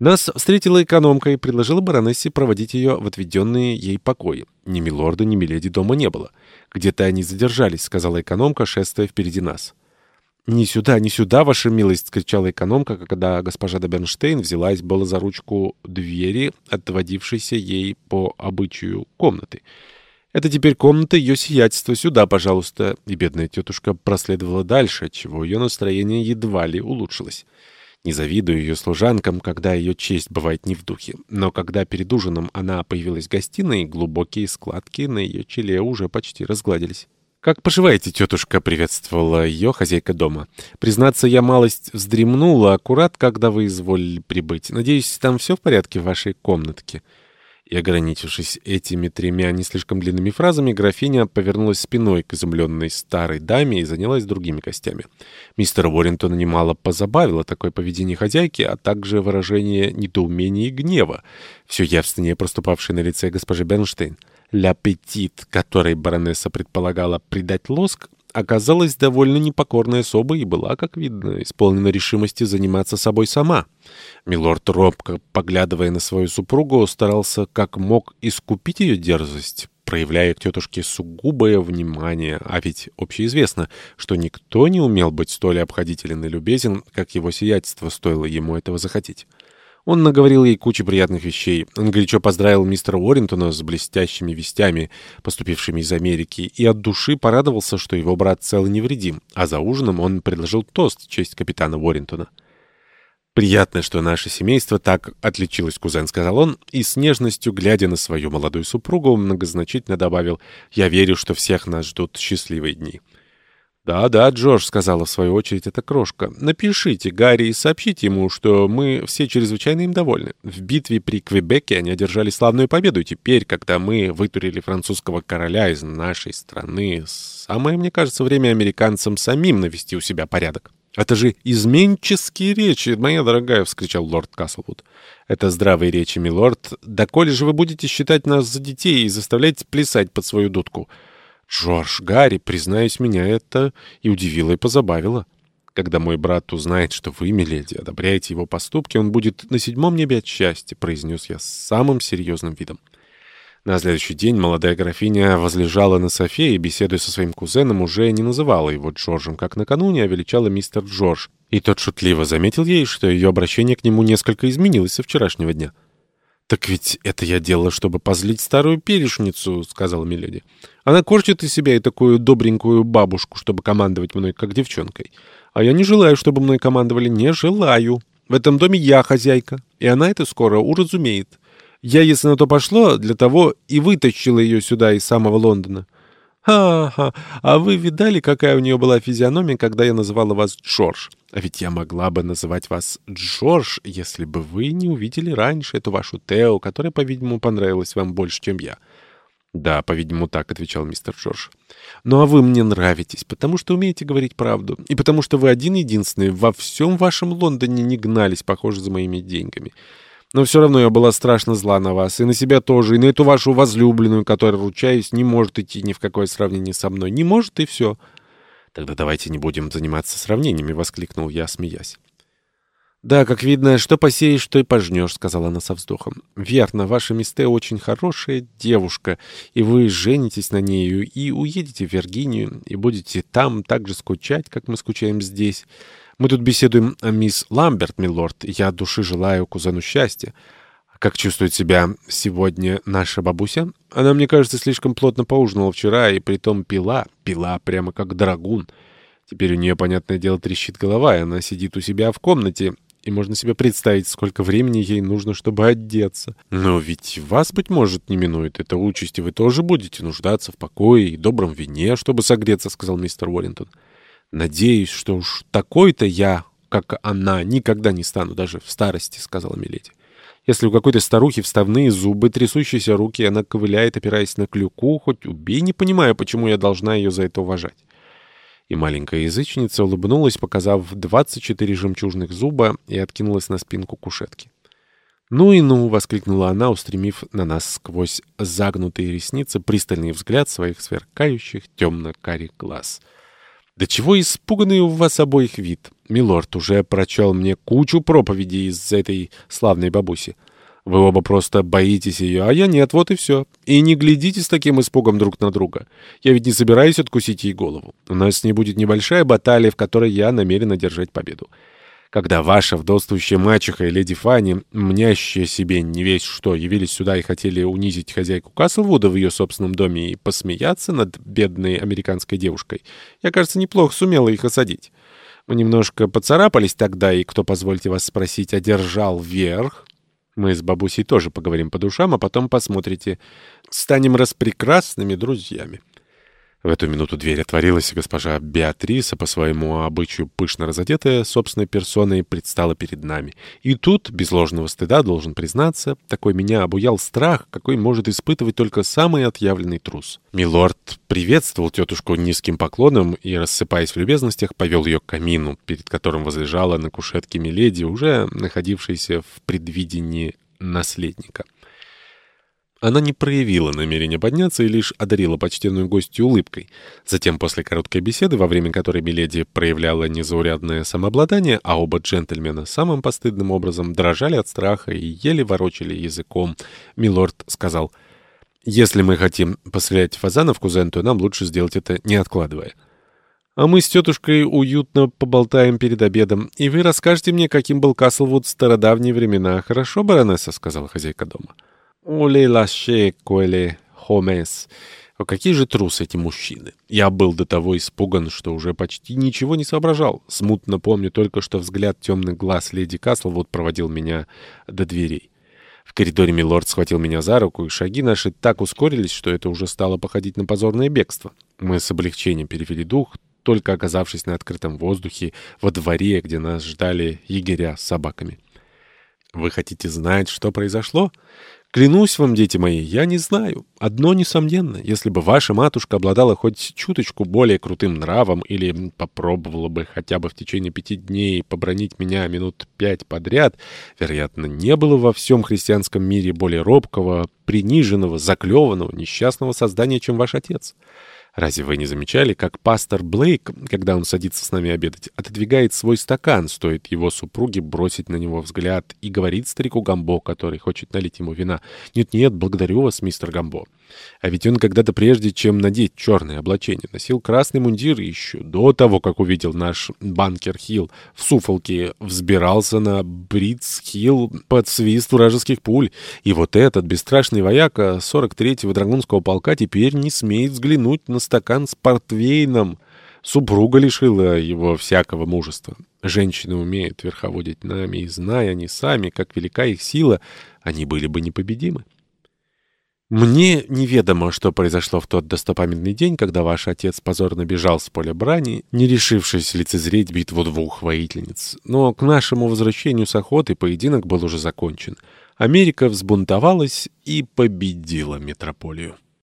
Нас встретила экономка и предложила баронессе проводить ее в отведенные ей покои. Ни милорда, ни миледи дома не было. «Где-то они задержались», — сказала экономка, шествуя впереди нас. «Не сюда, не сюда, ваша милость!» — кричала экономка, когда госпожа де Бернштейн взялась было за ручку двери, отводившейся ей по обычаю комнаты. «Это теперь комната ее сиятельства. Сюда, пожалуйста!» И бедная тетушка проследовала дальше, отчего ее настроение едва ли улучшилось. Не завидую ее служанкам, когда ее честь бывает не в духе. Но когда перед ужином она появилась в гостиной, глубокие складки на ее челе уже почти разгладились. «Как поживаете, тетушка?» — приветствовала ее хозяйка дома. «Признаться, я малость вздремнула аккурат, когда вы изволили прибыть. Надеюсь, там все в порядке в вашей комнатке?» И, ограничившись этими тремя не слишком длинными фразами, графиня повернулась спиной к изумленной старой даме и занялась другими костями. Мистер Уоррентона немало позабавило такое поведение хозяйки, а также выражение недоумения и гнева, все явственнее проступавшее на лице госпожи Бернштейн. Ля-Петит, которой баронесса предполагала придать лоск, оказалась довольно непокорной особой и была, как видно, исполнена решимости заниматься собой сама. Милорд, робко поглядывая на свою супругу, старался как мог искупить ее дерзость, проявляя к тетушке сугубое внимание, а ведь общеизвестно, что никто не умел быть столь обходителен и любезен, как его сиятельство, стоило ему этого захотеть. Он наговорил ей кучу приятных вещей. Он горячо поздравил мистера Уоррентона с блестящими вестями, поступившими из Америки, и от души порадовался, что его брат цел и невредим. А за ужином он предложил тост в честь капитана Уоррентона. «Приятно, что наше семейство так отличилось, кузен», — сказал он, и с нежностью, глядя на свою молодую супругу, многозначительно добавил, «Я верю, что всех нас ждут счастливые дни». «Да-да, Джордж», — сказала в свою очередь эта крошка. «Напишите Гарри и сообщите ему, что мы все чрезвычайно им довольны. В битве при Квебеке они одержали славную победу, и теперь, когда мы вытурили французского короля из нашей страны, самое, мне кажется, время американцам самим навести у себя порядок». «Это же изменческие речи, моя дорогая!» — вскричал лорд Каслвуд. «Это здравые речи, милорд. Да коли же вы будете считать нас за детей и заставлять плясать под свою дудку?» «Джордж, Гарри, признаюсь, меня это и удивило, и позабавило. Когда мой брат узнает, что вы, миледи, одобряете его поступки, он будет на седьмом небе от счастья», — произнес я с самым серьезным видом. На следующий день молодая графиня возлежала на софе и, беседуя со своим кузеном, уже не называла его Джорджем, как накануне, а величала мистер Джордж. И тот шутливо заметил ей, что ее обращение к нему несколько изменилось со вчерашнего дня. «Так ведь это я делала, чтобы позлить старую перешницу», — сказала Миледи. «Она корчит из себя и такую добренькую бабушку, чтобы командовать мной, как девчонкой. А я не желаю, чтобы мной командовали, не желаю. В этом доме я хозяйка, и она это скоро уразумеет. Я, если на то пошло, для того и вытащила ее сюда из самого Лондона». «Ха-ха! А вы видали, какая у нее была физиономия, когда я называла вас Джордж? А ведь я могла бы называть вас Джордж, если бы вы не увидели раньше эту вашу Тео, которая, по-видимому, понравилась вам больше, чем я». «Да, по-видимому, так», — отвечал мистер Джордж. «Ну а вы мне нравитесь, потому что умеете говорить правду, и потому что вы один-единственный во всем вашем Лондоне не гнались, похоже, за моими деньгами». Но все равно я была страшно зла на вас, и на себя тоже, и на эту вашу возлюбленную, которая, ручаюсь, не может идти ни в какое сравнение со мной. Не может, и все. Тогда давайте не будем заниматься сравнениями, — воскликнул я, смеясь. «Да, как видно, что посеешь, что и пожнешь», — сказала она со вздохом. «Верно, ваша мисте очень хорошая девушка, и вы женитесь на нею и уедете в Виргинию, и будете там так же скучать, как мы скучаем здесь». Мы тут беседуем о мисс Ламберт, милорд. Я души желаю кузену счастья. Как чувствует себя сегодня наша бабуся? Она, мне кажется, слишком плотно поужинала вчера и притом пила, пила прямо как драгун. Теперь у нее, понятное дело, трещит голова, и она сидит у себя в комнате, и можно себе представить, сколько времени ей нужно, чтобы одеться. Но ведь вас, быть может, не минует эта участь, и вы тоже будете нуждаться в покое и добром вине, чтобы согреться, — сказал мистер Уоррингтон. «Надеюсь, что уж такой-то я, как она, никогда не стану даже в старости», — сказала Миледи. «Если у какой-то старухи вставные зубы, трясущиеся руки, она ковыляет, опираясь на клюку, хоть убей, не понимаю, почему я должна ее за это уважать». И маленькая язычница улыбнулась, показав 24 жемчужных зуба, и откинулась на спинку кушетки. «Ну и ну!» — воскликнула она, устремив на нас сквозь загнутые ресницы пристальный взгляд своих сверкающих темно-карих глаз — «Да чего испуганный у вас обоих вид? Милорд уже прочел мне кучу проповедей из этой славной бабуси. Вы оба просто боитесь ее, а я нет, вот и все. И не глядите с таким испугом друг на друга. Я ведь не собираюсь откусить ей голову. У нас с ней будет небольшая баталия, в которой я намерен одержать победу когда ваша вдовствующая мачеха и леди Фанни, мнящая себе не весь что, явились сюда и хотели унизить хозяйку Каслвуда в ее собственном доме и посмеяться над бедной американской девушкой, я, кажется, неплохо сумела их осадить. Мы немножко поцарапались тогда, и, кто, позвольте вас спросить, одержал верх. Мы с бабусей тоже поговорим по душам, а потом посмотрите. Станем распрекрасными друзьями. В эту минуту дверь отворилась, и госпожа Беатриса, по своему обычаю пышно разодетая, собственной персоной, предстала перед нами. И тут, без ложного стыда, должен признаться, такой меня обуял страх, какой может испытывать только самый отъявленный трус. Милорд приветствовал тетушку низким поклоном и, рассыпаясь в любезностях, повел ее к камину, перед которым возлежала на кушетке Миледи, уже находившаяся в предвидении наследника. Она не проявила намерения подняться и лишь одарила почтенную гостью улыбкой. Затем, после короткой беседы, во время которой Миледи проявляла незаурядное самообладание, а оба джентльмена самым постыдным образом дрожали от страха и еле ворочали языком, Милорд сказал, «Если мы хотим пострелять фазана в кузен, то нам лучше сделать это, не откладывая». А мы с тетушкой уютно поболтаем перед обедом, и вы расскажете мне, каким был Каслвуд в стародавние времена. Хорошо, баронесса?» — сказала хозяйка дома. Оле лаше коэле хомес. О, какие же трусы эти мужчины! Я был до того испуган, что уже почти ничего не соображал. Смутно помню только, что взгляд темных глаз леди Каслвуд проводил меня до дверей. В коридоре милорд схватил меня за руку, и шаги наши так ускорились, что это уже стало походить на позорное бегство. Мы с облегчением перевели дух, только оказавшись на открытом воздухе, во дворе, где нас ждали егеря с собаками. «Вы хотите знать, что произошло?» Клянусь вам, дети мои, я не знаю. Одно несомненно, если бы ваша матушка обладала хоть чуточку более крутым нравом или попробовала бы хотя бы в течение пяти дней побронить меня минут пять подряд, вероятно, не было во всем христианском мире более робкого, приниженного, заклеванного, несчастного создания, чем ваш отец. Разве вы не замечали, как пастор Блейк, когда он садится с нами обедать, отодвигает свой стакан, стоит его супруге бросить на него взгляд, и говорит старику Гамбо, который хочет налить ему вина, «Нет-нет, благодарю вас, мистер Гамбо». А ведь он когда-то прежде, чем надеть черное облачение, носил красный мундир еще до того, как увидел наш Банкер-Хилл в Суфолке, взбирался на Бридс-Хилл под свист вражеских пуль. И вот этот бесстрашный вояка 43-го драгунского полка теперь не смеет взглянуть на стакан с портвейном. Супруга лишила его всякого мужества. Женщины умеют верховодить нами, и, знай они сами, как велика их сила, они были бы непобедимы. Мне неведомо, что произошло в тот достопамятный день, когда ваш отец позорно бежал с поля брани, не решившись лицезреть битву двух воительниц. Но к нашему возвращению с охоты поединок был уже закончен. Америка взбунтовалась и победила метрополию.